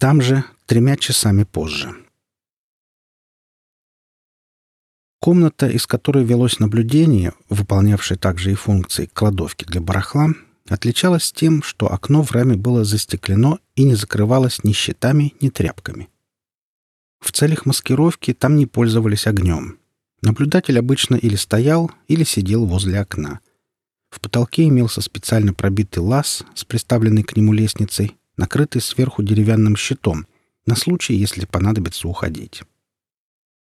Там же тремя часами позже. Комната, из которой велось наблюдение, выполнявшее также и функции кладовки для барахла, отличалась тем, что окно в раме было застеклено и не закрывалось ни щитами, ни тряпками. В целях маскировки там не пользовались огнем. Наблюдатель обычно или стоял, или сидел возле окна. В потолке имелся специально пробитый лаз с приставленной к нему лестницей, накрытый сверху деревянным щитом, на случай, если понадобится уходить.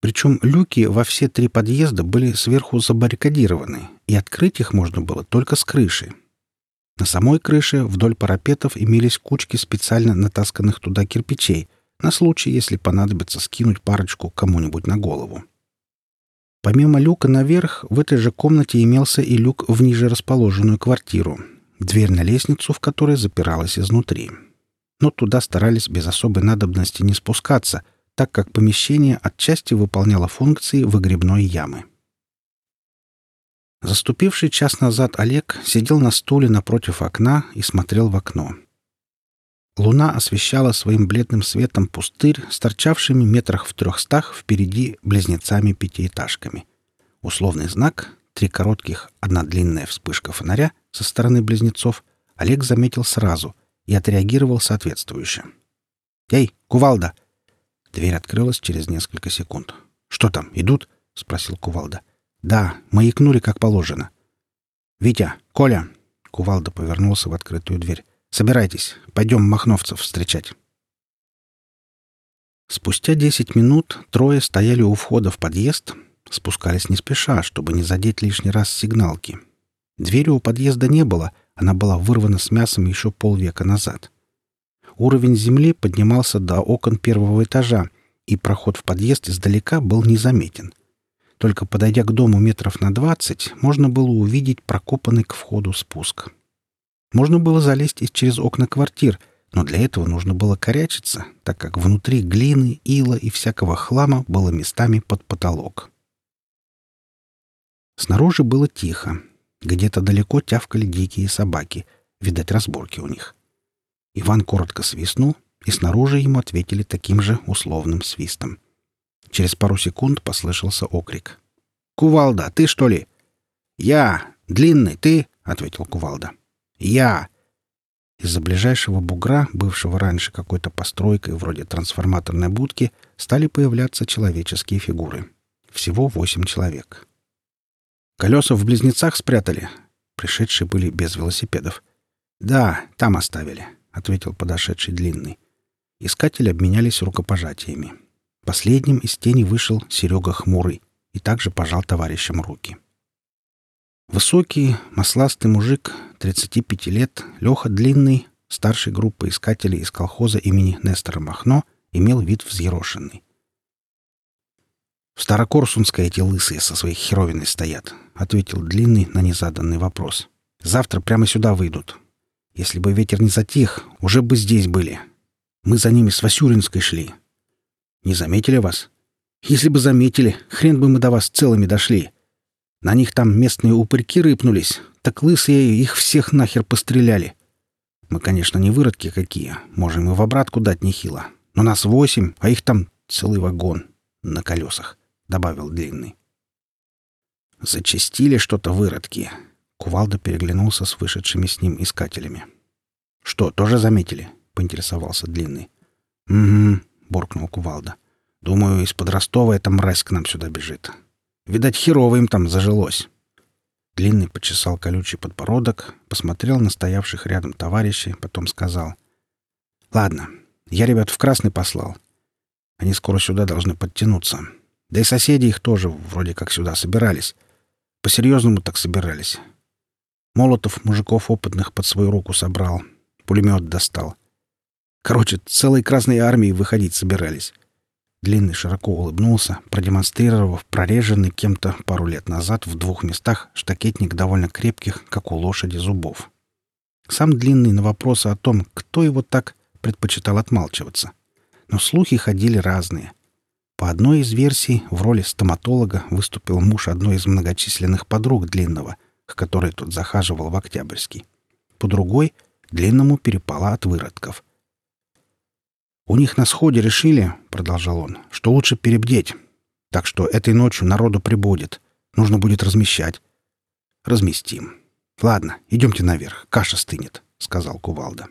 Причем люки во все три подъезда были сверху забаррикадированы, и открыть их можно было только с крыши. На самой крыше вдоль парапетов имелись кучки специально натасканных туда кирпичей, на случай, если понадобится скинуть парочку кому-нибудь на голову. Помимо люка наверх, в этой же комнате имелся и люк в ниже расположенную квартиру, дверь на лестницу, в которой запиралась изнутри. Но туда старались без особой надобности не спускаться, так как помещение отчасти выполняло функции выгребной ямы. Заступивший час назад Олег сидел на стуле напротив окна и смотрел в окно. Луна освещала своим бледным светом пустырь с торчавшими метрах в трехстах впереди близнецами-пятиэтажками. Условный знак — три коротких, одна длинная вспышка фонаря со стороны близнецов — Олег заметил сразу и отреагировал соответствующе. «Эй, кувалда!» Дверь открылась через несколько секунд. «Что там, идут?» — спросил кувалда. «Да, маякнули, как положено». «Витя! Коля!» Кувалда повернулся в открытую дверь. Собирайтесь, пойдем махновцев встречать. Спустя десять минут трое стояли у входа в подъезд, спускались не спеша, чтобы не задеть лишний раз сигналки. Двери у подъезда не было, она была вырвана с мясом еще полвека назад. Уровень земли поднимался до окон первого этажа, и проход в подъезд издалека был незаметен. Только подойдя к дому метров на двадцать, можно было увидеть прокопанный к входу спуск. Можно было залезть и через окна квартир, но для этого нужно было корячиться, так как внутри глины, ила и всякого хлама было местами под потолок. Снаружи было тихо. Где-то далеко тявкали дикие собаки. Видать, разборки у них. Иван коротко свистнул, и снаружи ему ответили таким же условным свистом. Через пару секунд послышался окрик. «Кувалда, ты что ли?» «Я! Длинный, ты?» — ответил Кувалда. «Я!» Из-за ближайшего бугра, бывшего раньше какой-то постройкой вроде трансформаторной будки, стали появляться человеческие фигуры. Всего восемь человек. «Колеса в близнецах спрятали?» Пришедшие были без велосипедов. «Да, там оставили», — ответил подошедший длинный. Искатели обменялись рукопожатиями. Последним из тени вышел Серега Хмурый и также пожал товарищам руки. Высокий, масластый мужик, 35 лет, Леха Длинный, старшей группы искателей из колхоза имени Нестора Махно, имел вид взъерошенный. «В Старокорсунской эти лысые со своей херовиной стоят», — ответил Длинный на незаданный вопрос. «Завтра прямо сюда выйдут. Если бы ветер не затих, уже бы здесь были. Мы за ними с Васюринской шли. Не заметили вас? Если бы заметили, хрен бы мы до вас целыми дошли. На них там местные упырьки рыпнулись, так лысые их всех нахер постреляли. Мы, конечно, не выродки какие, можем и в обратку дать нехило. Но нас восемь, а их там целый вагон на колесах», — добавил Длинный. «Зачастили что-то выродки». Кувалда переглянулся с вышедшими с ним искателями. «Что, тоже заметили?» — поинтересовался Длинный. «Угу», — буркнул Кувалда. «Думаю, из-под Ростова эта мразь к нам сюда бежит. Видать, херово им там зажилось. Длинный почесал колючий подбородок, посмотрел на стоявших рядом товарищей, потом сказал. «Ладно, я ребят в Красный послал. Они скоро сюда должны подтянуться. Да и соседи их тоже вроде как сюда собирались. По-серьезному так собирались. Молотов мужиков опытных под свою руку собрал. Пулемет достал. Короче, целой Красной армией выходить собирались. Длинный широко улыбнулся, продемонстрировав прореженный кем-то пару лет назад в двух местах штакетник довольно крепких, как у лошади, зубов. Сам Длинный на вопросы о том, кто его так, предпочитал отмалчиваться. Но слухи ходили разные. По одной из версий в роли стоматолога выступил муж одной из многочисленных подруг Длинного, к которой тот захаживал в Октябрьский. По другой — Длинному перепало от выродков. «У них на сходе решили, — продолжал он, — что лучше перебдеть. Так что этой ночью народу прибудет. Нужно будет размещать. Разместим. Ладно, идемте наверх. Каша стынет, — сказал Кувалда.